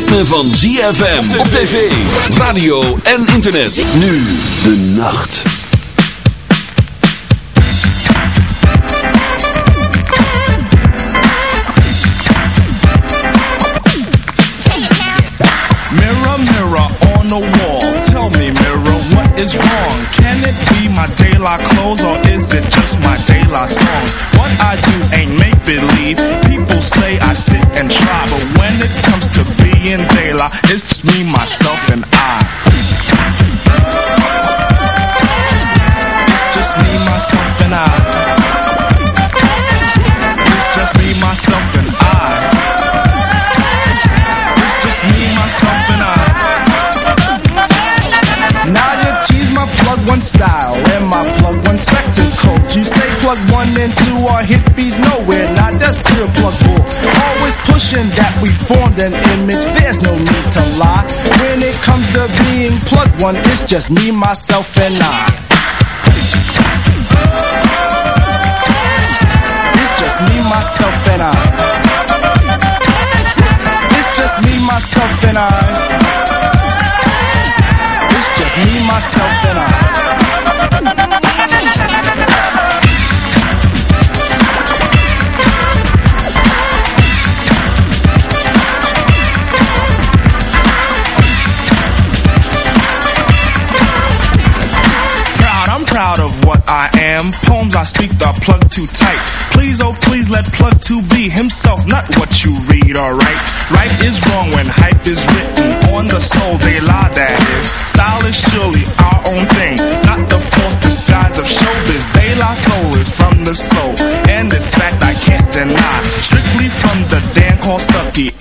ritme van ZFM op tv, radio en internet. Nu de nacht. Mirror, mirror on the wall. Tell me, mirror, what is wrong? Can it be my daylight clothes or myself, one, it's just me, myself, and I. It's just me, myself, and I. It's just me, myself, and I.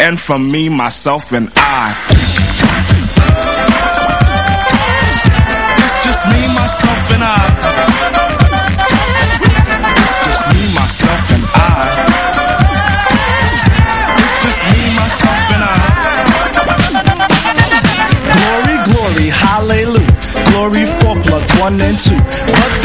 and from me, myself, and I. It's just me, myself, and I. It's just me, myself, and I. It's just me, myself, and I. Glory, glory, hallelujah. Glory for one and two.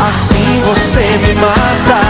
Assim você me mata.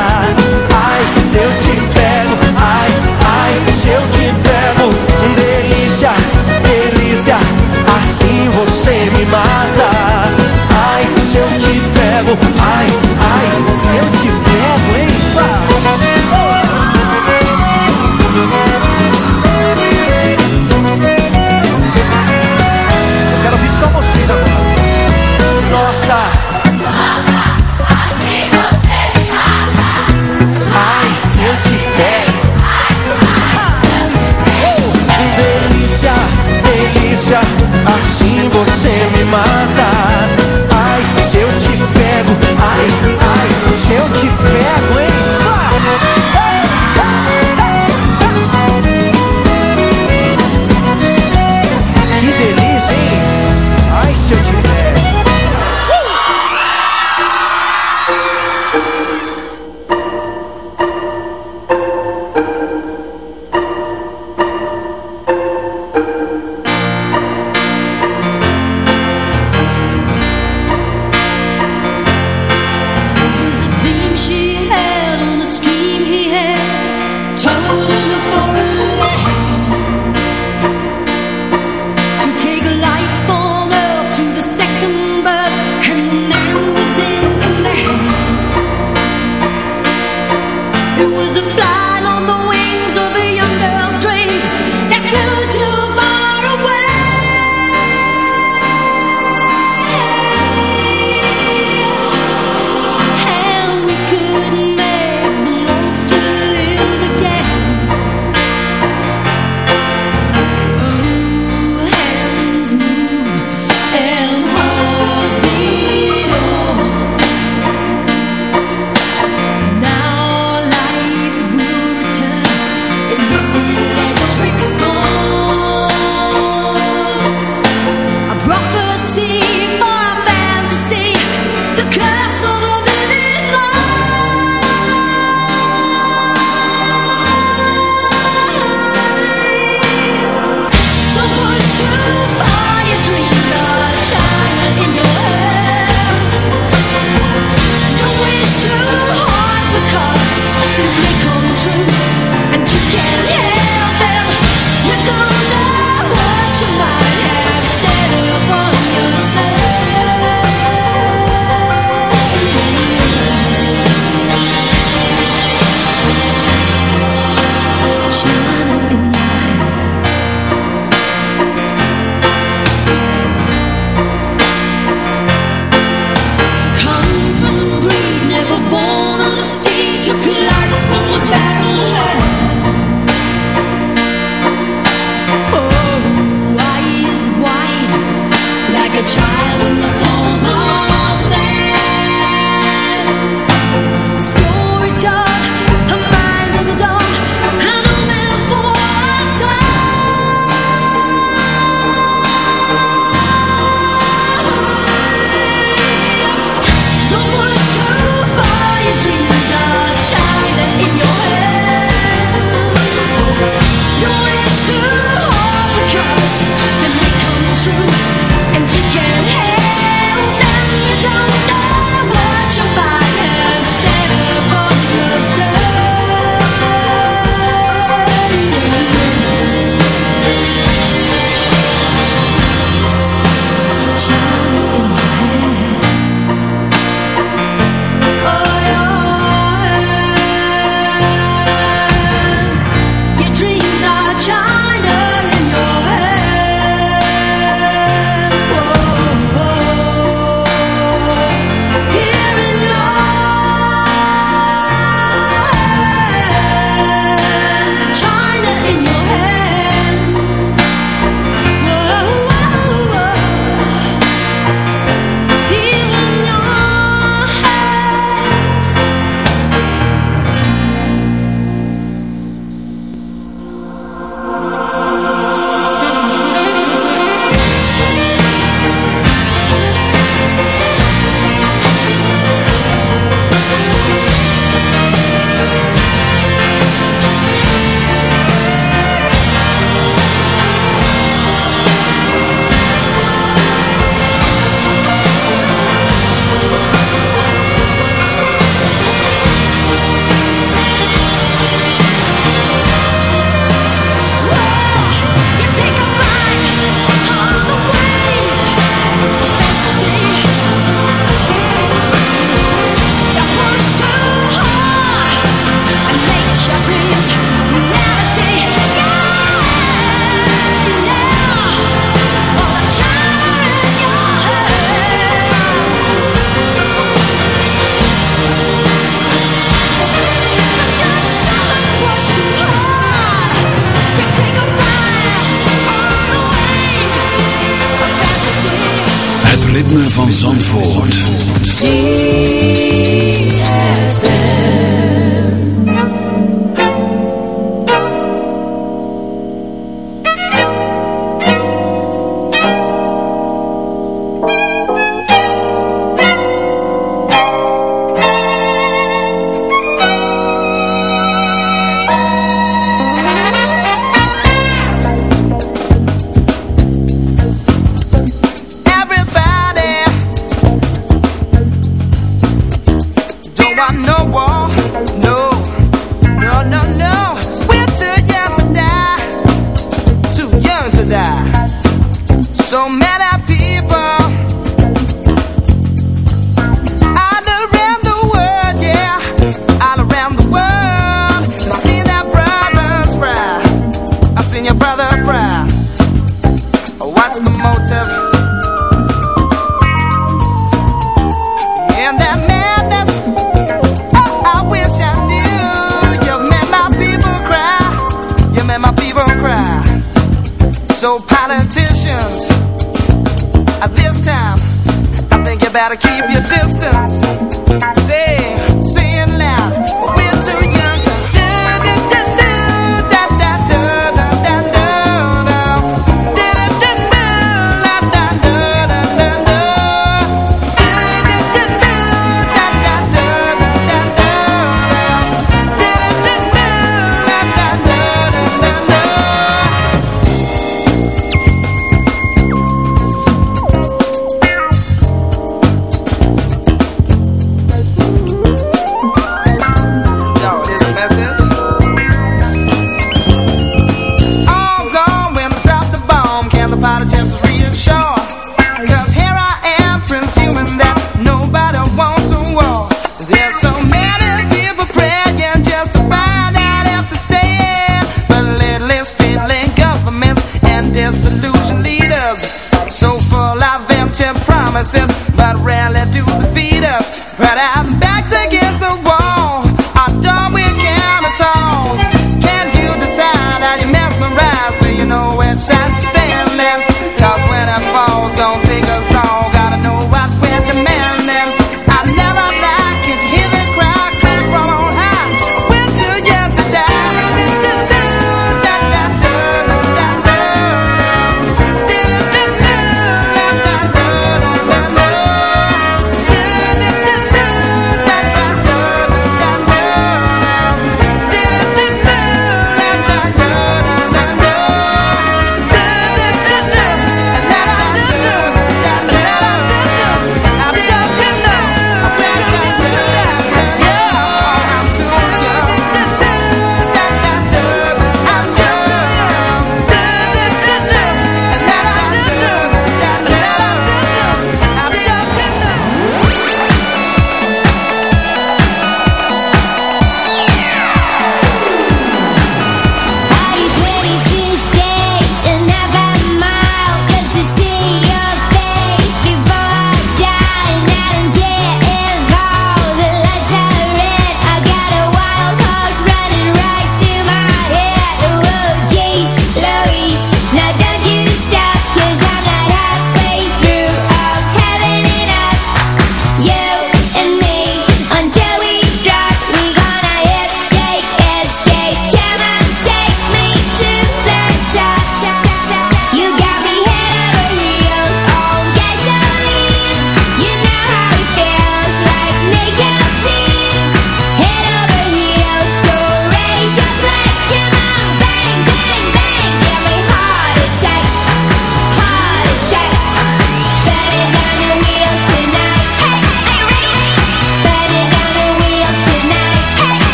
Van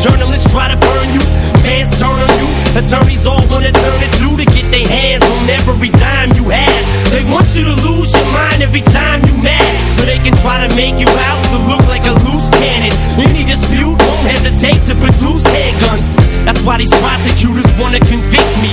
Journalists try to burn you. Fans turn on you. Attorneys all wanna turn it to To get their hands on every dime you have. They want you to lose your mind every time you mad. So they can try to make you out to look like a loose cannon. Any dispute won't hesitate to produce handguns. That's why these prosecutors wanna convict me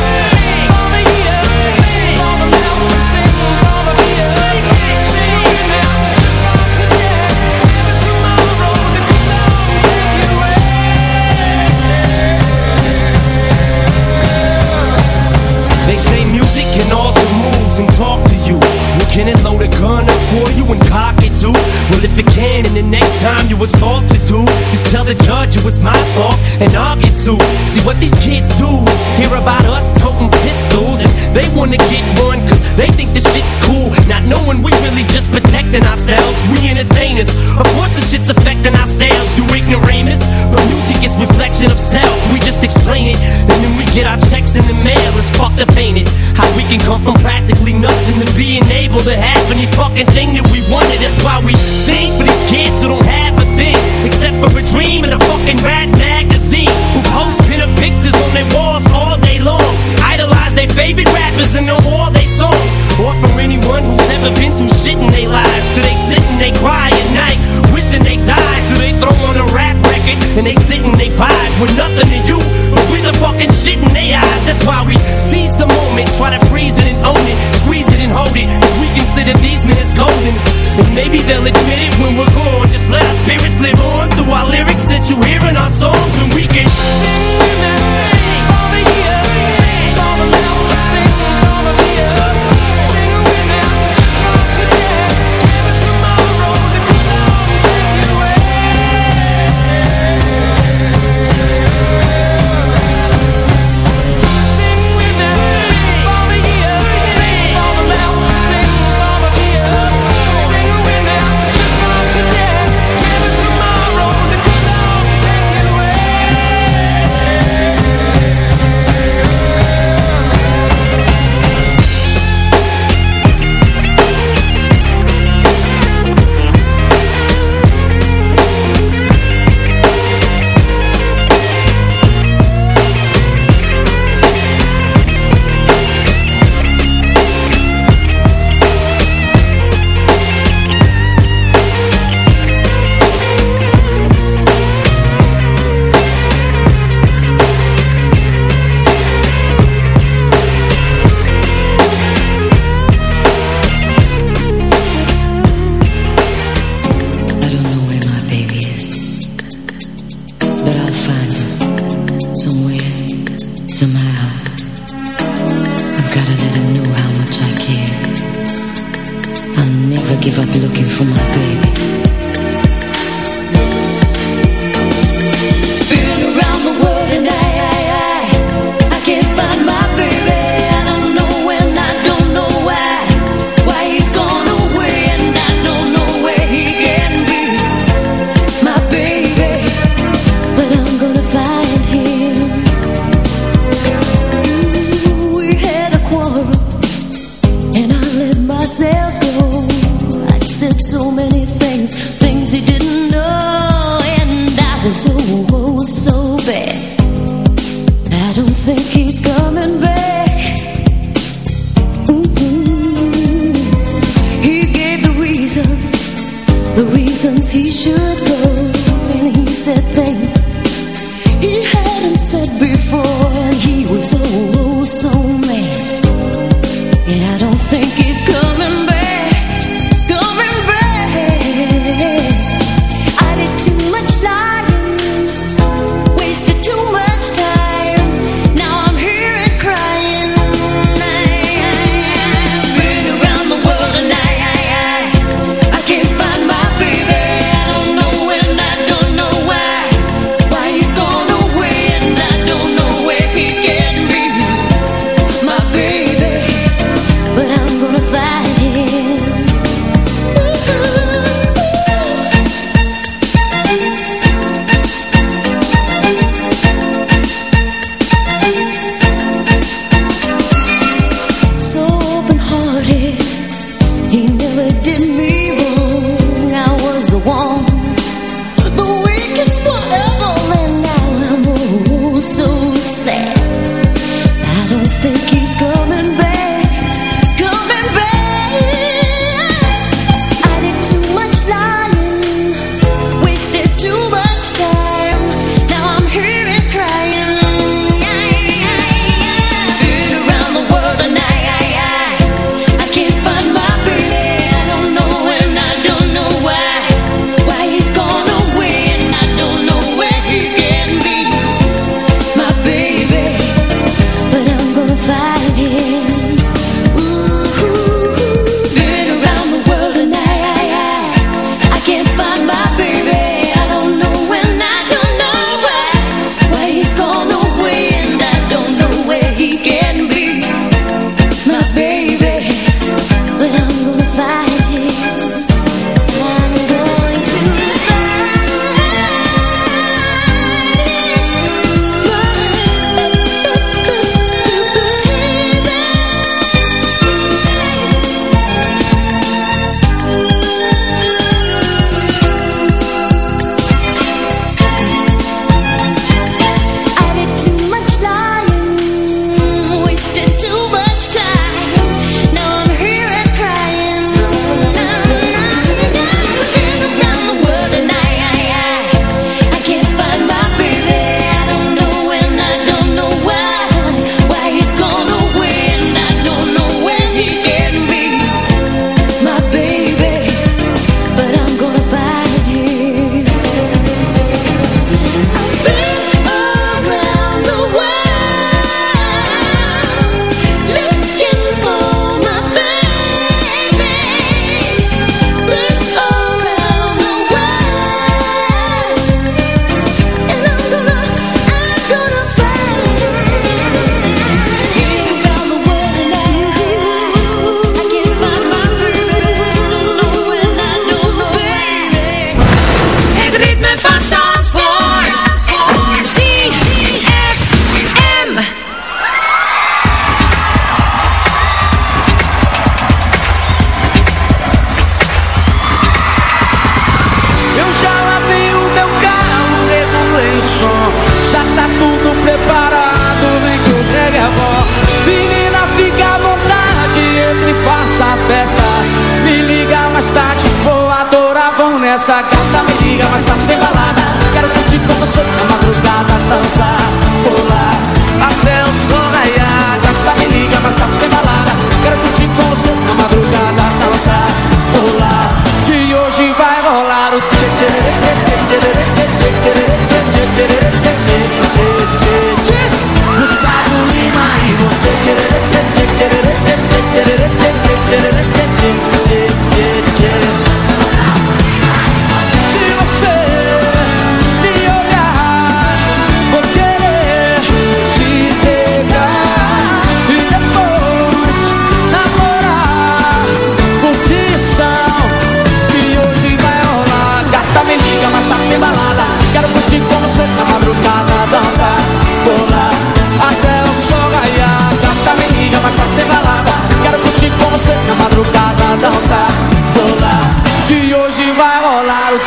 and cock it too? Well, if you can, and the next time you assault to do just tell the judge it was my fault and I'll get sued. See what these kids do is hear about us toting pistols and they wanna get one cause they think the shit's cool. Not knowing we really just protecting ourselves. We entertainers. Of course the shit's affecting ourselves, you ignoramus. But music is reflection of self. We just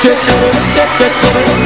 cha cha cha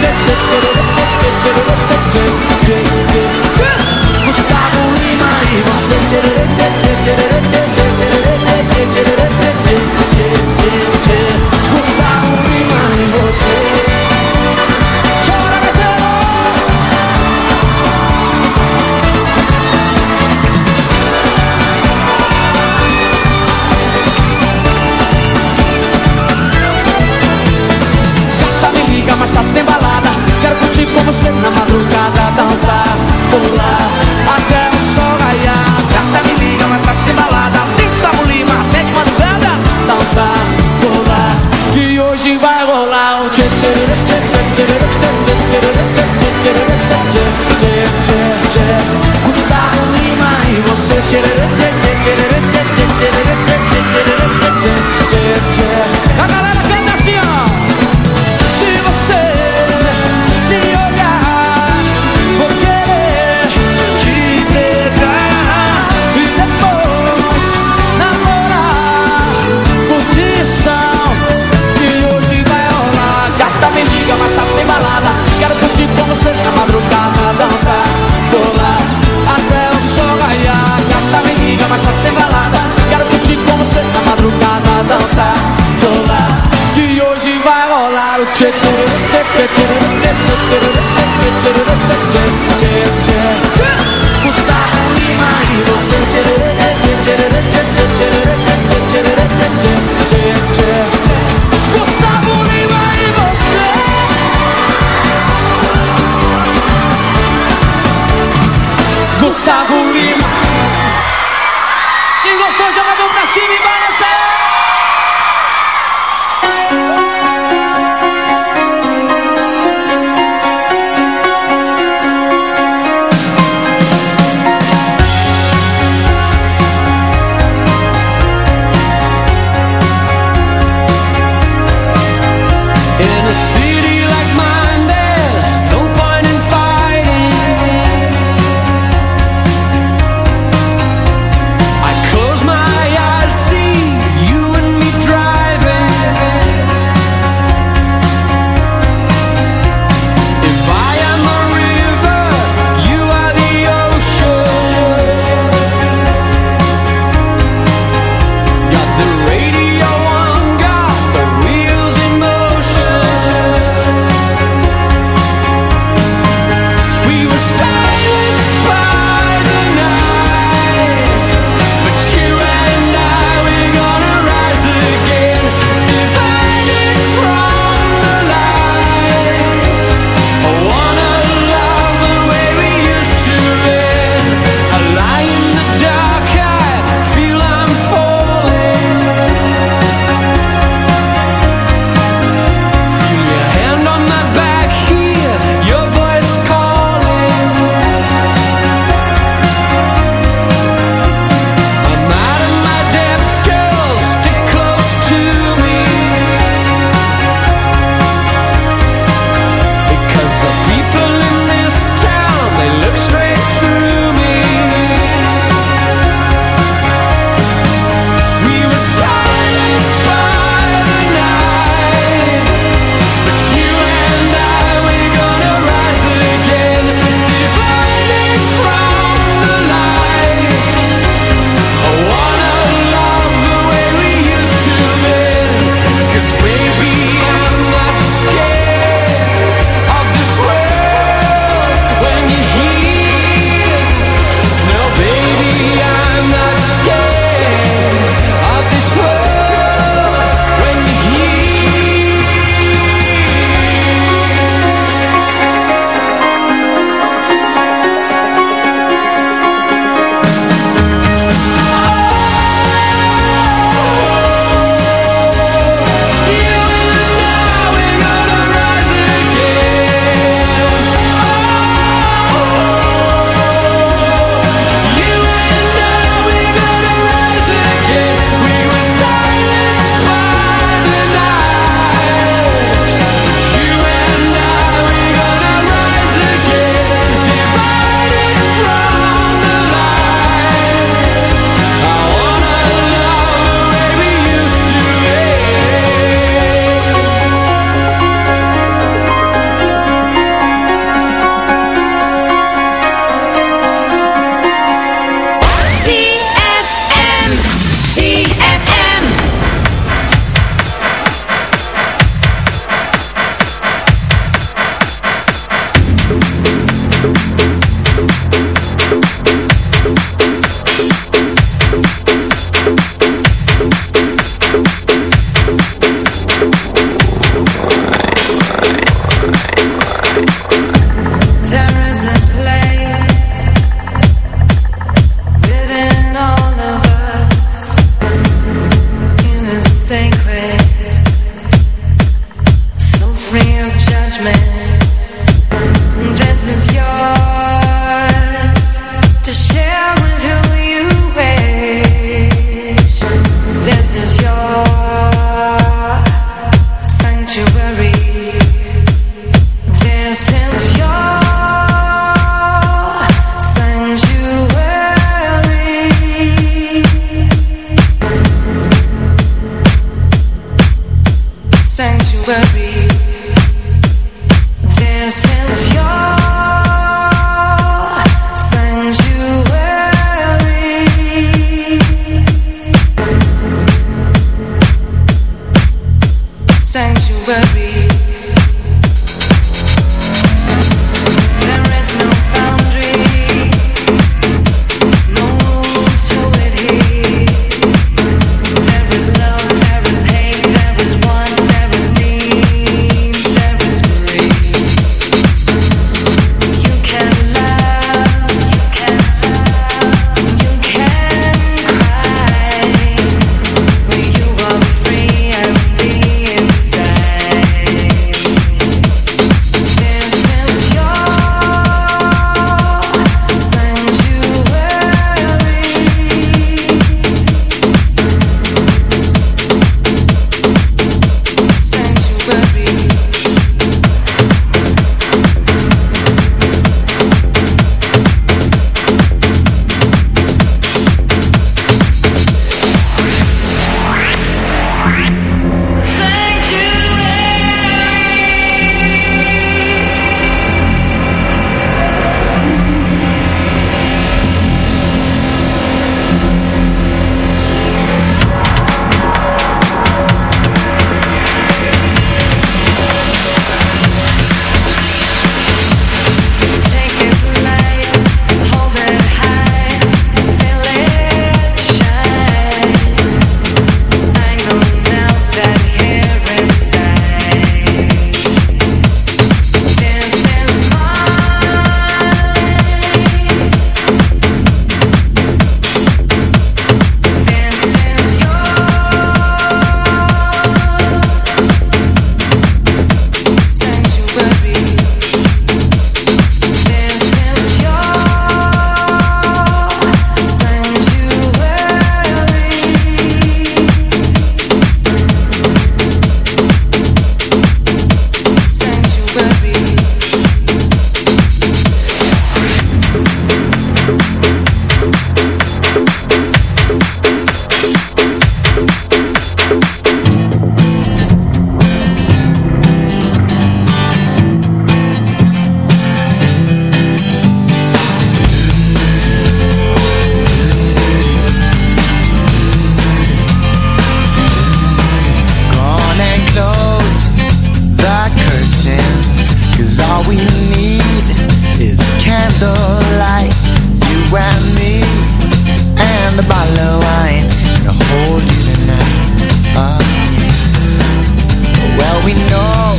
Well, we know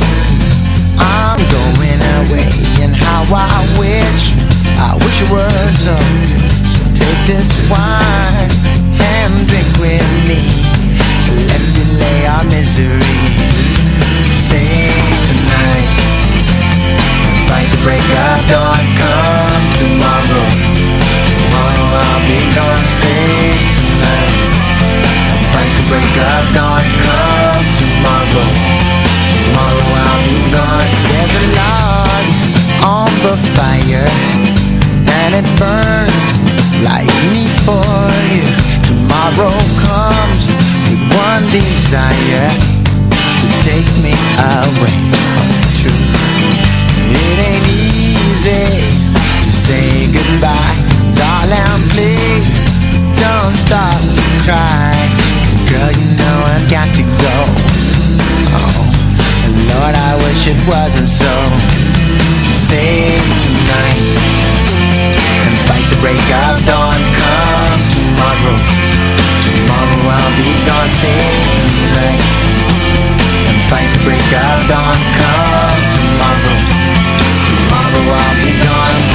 I'm going away And how I wish, I wish you were done. So take this wine and drink with me. Let's delay our misery. Say tonight Fight the break of dawn. Come tomorrow. Tomorrow I'll be gone. Say tonight Fight the break of dawn. Come tomorrow. There's a log on the fire And it burns like me for you. Tomorrow comes with one desire To take me away from truth. It ain't easy to say goodbye. Darling, please don't to cry. Cause girl, you know I've got to go. Oh. Lord, I wish it wasn't so. Sing tonight. And fight the break of dawn. Come tomorrow. Tomorrow I'll be gone. Sing tonight. And fight the break of dawn. Come tomorrow. Tomorrow I'll be gone.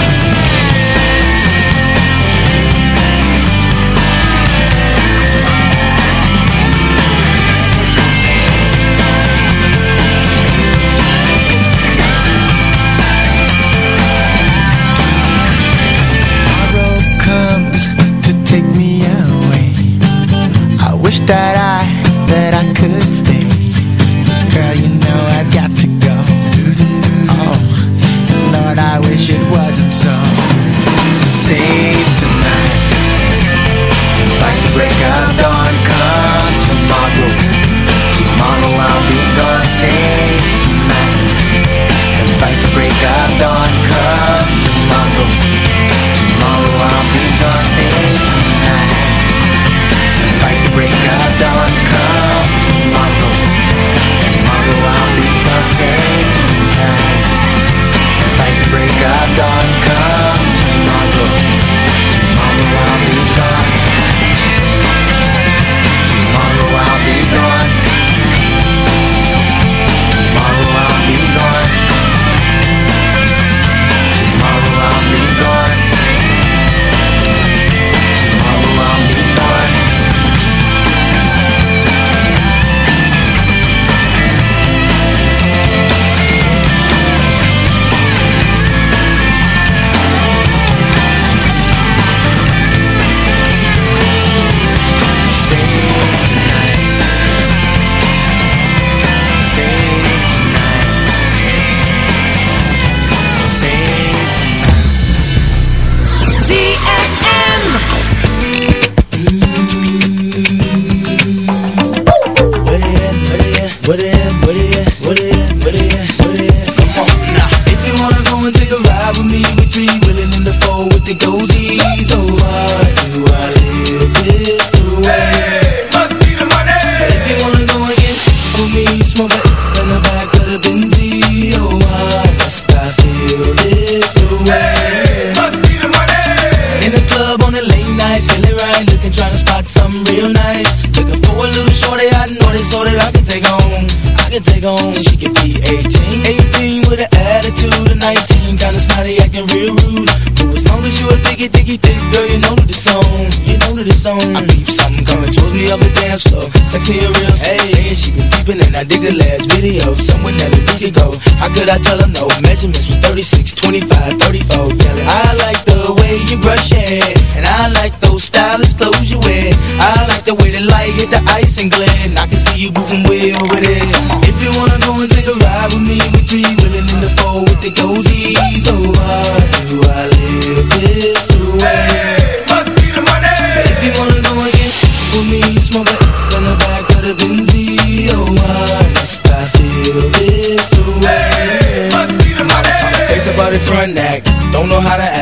body so that I can take on. I can take on. She can be 18, 18 with an attitude of 19, kinda snotty, acting real rude. But as long as you a diggy, diggy, thick girl, you know that it's on. You know that it's on. I peep something coming towards me up the dance floor. Sexy and real, hey. Saying she been peeping and I dig the last video. Someone that we could go. How could I tell her no? Measurements was 36, 25, 34. Yelling. I like the way you brush it, and I like those stylish clothes you wear. I like the way the light hit the ice and glint you moving way over there. If you wanna go and take a ride with me, we three willing in the four with the goldies. Oh, why do I live this way? Must be the money. If you wanna go and get with me, smoke it in the back of the Benzie. Oh, why must I feel this way? Must be the money. Face about it front act, don't know how to act.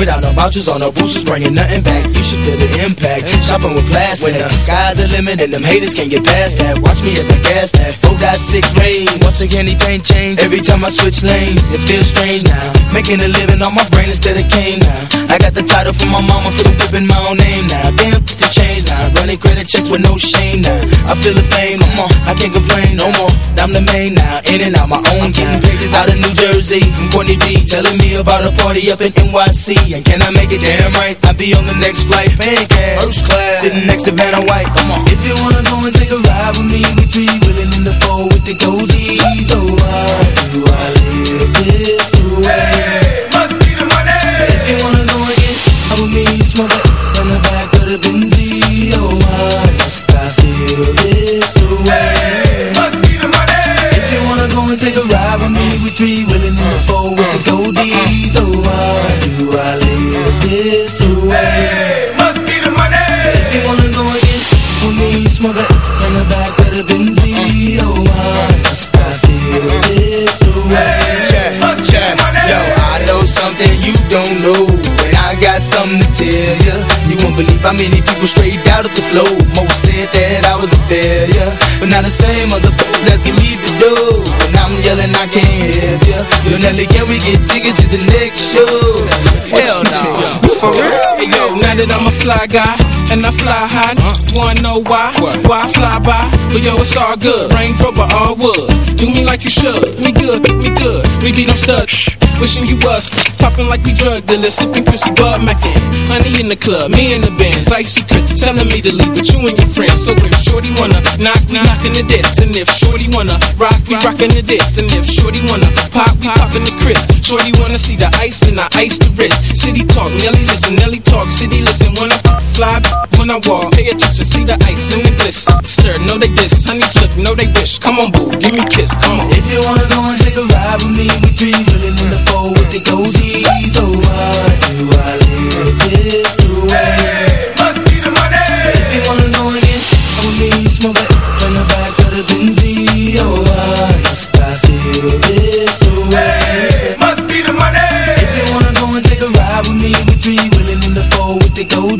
Without no vouchers on no boosters, bringing nothing back. You should feel the impact. Shopping with plastic. When the sky's the limit and them haters can't get past that. Watch me as I gas that. 4.6 range. Once again, anything change. Every time I switch lanes, it feels strange now. Making a living on my brain instead of cane now. I got the title from my mama, put a whip in my own name now. Damn, the change now. Running credit checks with no shame now. I feel the fame, no more. I can't complain no more. I'm the main now, in and out my own time. Pages out of New Jersey from Courtney B, telling me about a party up in NYC. And can I make it damn right? I'll be on the next flight, pancake, first class, sitting next to Vanna White. Come on, if you wanna go and take a ride with me, we three willing in the four with the goldies. Oh, why do I live this way? Must be the money. If you wanna go and get out with me, smoke it in the back of the Benzie. Oh, why must I feel this way? Must be the money. If you wanna go and take a ride with me, we three willing in the four with the uh, uh, uh, goldies. Oh, why do I live this way? How many people straight out of the flow. Most said that I was a failure, but now the same motherfuckers asking me to do. And I'm yelling, I can't help ya. Yo, Nelly, can we get tickets to the next show? Hell no. For real? Hey, yo, now that I'm a fly guy and I fly high, wanna know why? Why I fly by? But yo, it's all good. Range Rover, all wood. Do me like you should. Me good, make me good. We be no studs. Wishing you was popping like we drug dealers, sipping Chrissy Bud Mackin. Honey in the club, me in the bands, icy Chris telling me to leave with you and your friends. So if Shorty wanna knock, we knockin' the this, and if Shorty wanna rock, we rockin' the this, and if Shorty wanna pop, we poppin' the Chris. Shorty wanna see the ice, then I ice the wrist. City talk, Nelly listen, Nelly talk, city listen. When I fly, when I walk, pay attention, see the ice and the bliss. Stir, know they diss, honey flick, know they wish. Come on, boo, give me a kiss, come on. If you wanna go and take a ride with me, we three willing in the four with the goldies. Oh, why do I live this way? Must be the money. If you wanna go and get with me, smoke it in the back of the Benzie. Oh, why must I feel this four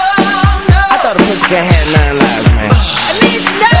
Tell the pussy can't have. I need to.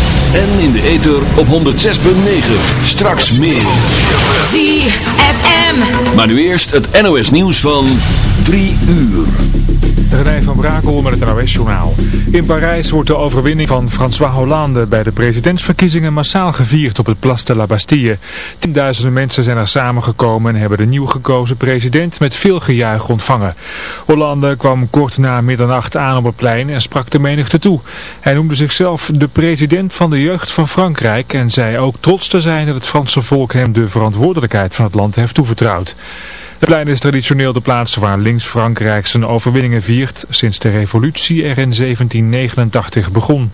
En in de ether op 106.9. Straks meer. ZFM. Maar nu eerst het NOS nieuws van 3 uur. René van Brakel met het NOS-journaal. In Parijs wordt de overwinning van François Hollande bij de presidentsverkiezingen massaal gevierd op het Place de la Bastille. Tienduizenden mensen zijn er samengekomen en hebben de nieuw gekozen president met veel gejuich ontvangen. Hollande kwam kort na middernacht aan op het plein en sprak de menigte toe. Hij noemde zichzelf de president van de jeugd van Frankrijk en zei ook trots te zijn dat het Franse volk hem de verantwoordelijkheid van het land heeft toevertrouwd. Het plein is traditioneel de plaats waar links Frankrijk zijn overwinningen viert sinds de revolutie er in 1789 begon.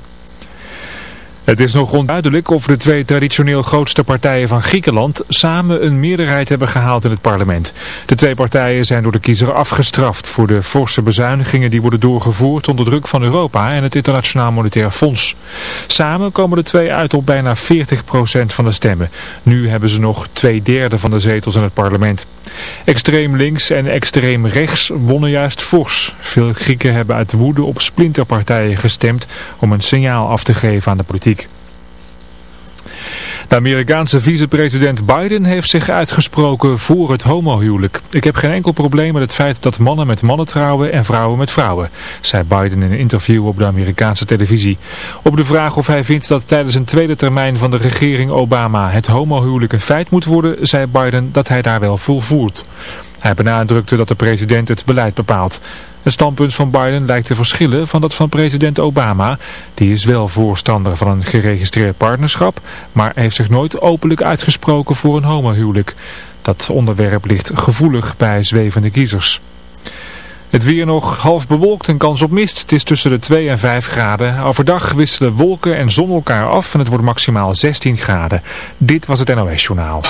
Het is nog onduidelijk of de twee traditioneel grootste partijen van Griekenland samen een meerderheid hebben gehaald in het parlement. De twee partijen zijn door de kiezer afgestraft voor de forse bezuinigingen die worden doorgevoerd onder druk van Europa en het Internationaal Monetair Fonds. Samen komen de twee uit op bijna 40% van de stemmen. Nu hebben ze nog twee derde van de zetels in het parlement. Extreem links en extreem rechts wonnen juist fors. Veel Grieken hebben uit woede op splinterpartijen gestemd om een signaal af te geven aan de politiek. De Amerikaanse vicepresident Biden heeft zich uitgesproken voor het homohuwelijk. Ik heb geen enkel probleem met het feit dat mannen met mannen trouwen en vrouwen met vrouwen, zei Biden in een interview op de Amerikaanse televisie. Op de vraag of hij vindt dat tijdens een tweede termijn van de regering Obama het homohuwelijk een feit moet worden, zei Biden dat hij daar wel vol voelt. Hij benadrukte dat de president het beleid bepaalt. Het standpunt van Biden lijkt te verschillen van dat van president Obama. Die is wel voorstander van een geregistreerd partnerschap, maar heeft zich nooit openlijk uitgesproken voor een homohuwelijk. Dat onderwerp ligt gevoelig bij zwevende kiezers. Het weer nog half bewolkt en kans op mist. Het is tussen de 2 en 5 graden. Overdag wisselen wolken en zon elkaar af en het wordt maximaal 16 graden. Dit was het NOS Journaal.